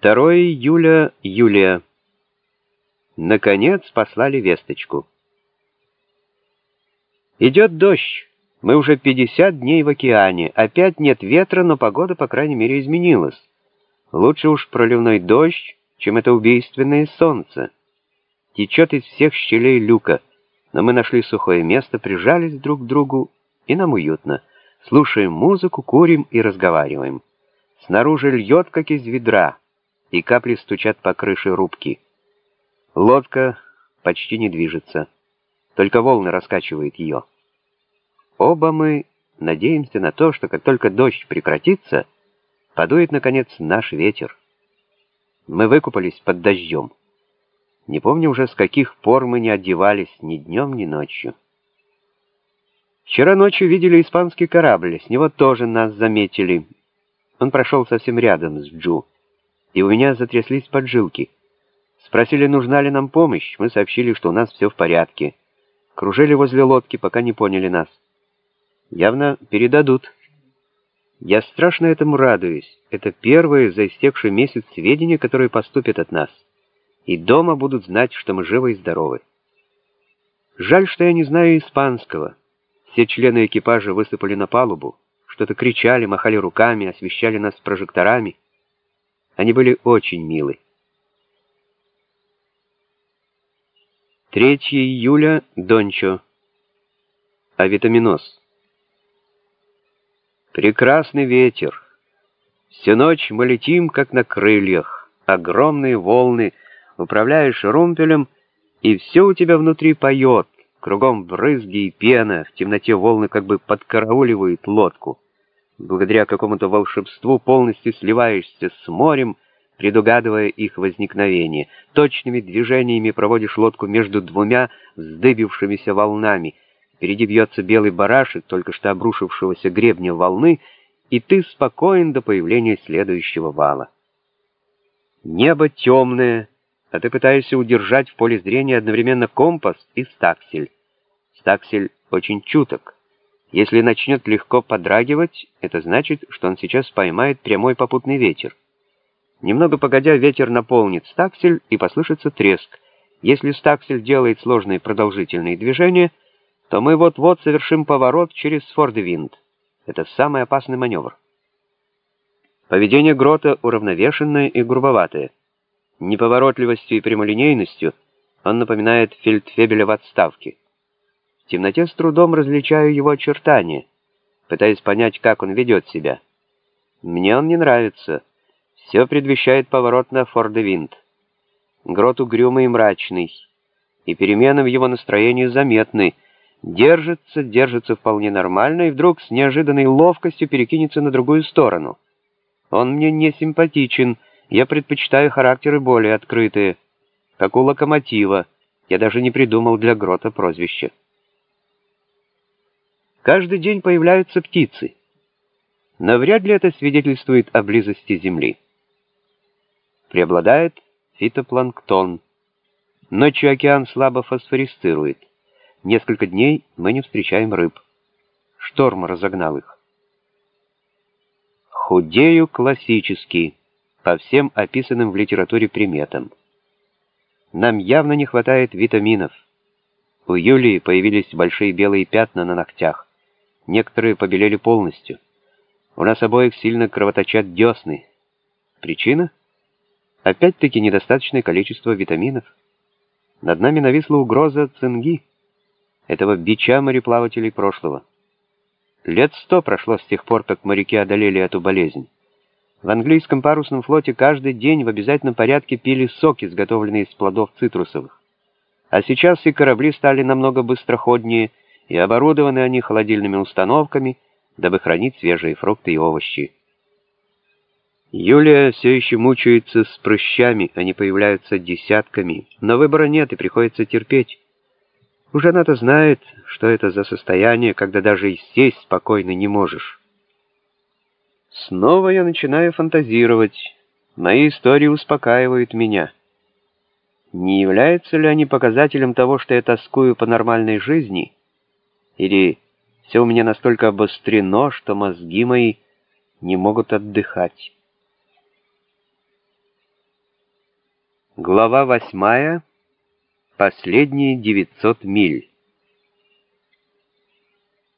2 июля, Юлия. Наконец послали весточку. Идет дождь. Мы уже 50 дней в океане. Опять нет ветра, но погода, по крайней мере, изменилась. Лучше уж проливной дождь, чем это убийственное солнце. Течет из всех щелей люка. Но мы нашли сухое место, прижались друг к другу, и нам уютно. Слушаем музыку, курим и разговариваем. Снаружи льет, как из ведра и капли стучат по крыше рубки. Лодка почти не движется, только волны раскачивают ее. Оба мы надеемся на то, что как только дождь прекратится, подует, наконец, наш ветер. Мы выкупались под дождем. Не помню уже, с каких пор мы не одевались ни днем, ни ночью. Вчера ночью видели испанский корабль, с него тоже нас заметили. Он прошел совсем рядом с Джу и у меня затряслись поджилки. Спросили, нужна ли нам помощь, мы сообщили, что у нас все в порядке. Кружили возле лодки, пока не поняли нас. Явно передадут. Я страшно этому радуюсь. Это первые за истекший месяц сведения, которые поступят от нас. И дома будут знать, что мы живы и здоровы. Жаль, что я не знаю испанского. Все члены экипажа высыпали на палубу, что-то кричали, махали руками, освещали нас прожекторами. Они были очень милы. 3 июля, Дончо. Авитаминоз. Прекрасный ветер. Всю ночь мы летим, как на крыльях. Огромные волны. Управляешь румпелем, и все у тебя внутри поет. Кругом брызги и пена. В темноте волны как бы подкарауливают лодку благодаря какому-то волшебству полностью сливаешься с морем, предугадывая их возникновение. Точными движениями проводишь лодку между двумя вздыбившимися волнами. Впереди бьется белый барашек, только что обрушившегося гребня волны, и ты спокоен до появления следующего вала. Небо темное, а ты пытаешься удержать в поле зрения одновременно компас и стаксель. Стаксель очень чуток. Если начнет легко подрагивать, это значит, что он сейчас поймает прямой попутный ветер. Немного погодя, ветер наполнит стаксель и послышится треск. Если стаксель делает сложные продолжительные движения, то мы вот-вот совершим поворот через фордвинд. Это самый опасный маневр. Поведение Грота уравновешенное и грубоватое. Неповоротливостью и прямолинейностью он напоминает фельдфебеля в отставке. В темноте с трудом различаю его очертания, пытаясь понять, как он ведет себя. Мне он не нравится. Все предвещает поворот на Фордевинд. Грот угрюмый и мрачный, и перемены в его настроении заметны. Держится, держится вполне нормально, и вдруг с неожиданной ловкостью перекинется на другую сторону. Он мне не симпатичен, я предпочитаю характеры более открытые. Как у локомотива, я даже не придумал для Грота прозвище. Каждый день появляются птицы. Но вряд ли это свидетельствует о близости Земли. Преобладает фитопланктон. Ночью океан слабо фосфорисцирует. Несколько дней мы не встречаем рыб. Шторм разогнал их. Худею классически, по всем описанным в литературе приметам. Нам явно не хватает витаминов. У Юлии появились большие белые пятна на ногтях. Некоторые побелели полностью. У нас обоих сильно кровоточат десны. Причина? Опять-таки недостаточное количество витаминов. Над нами нависла угроза цинги, этого бича мореплавателей прошлого. Лет сто прошло с тех пор, как моряки одолели эту болезнь. В английском парусном флоте каждый день в обязательном порядке пили сок, изготовленный из плодов цитрусовых. А сейчас и корабли стали намного быстроходнее, и оборудованы они холодильными установками, дабы хранить свежие фрукты и овощи. Юлия все еще мучается с прыщами, они появляются десятками, но выбора нет и приходится терпеть. Уже она-то знает, что это за состояние, когда даже и сесть спокойно не можешь. Снова я начинаю фантазировать. Мои истории успокаивают меня. Не являются ли они показателем того, что я тоскую по нормальной жизни — или все у меня настолько обострено, что мозги мои не могут отдыхать. Глава восьмая. Последние 900 миль.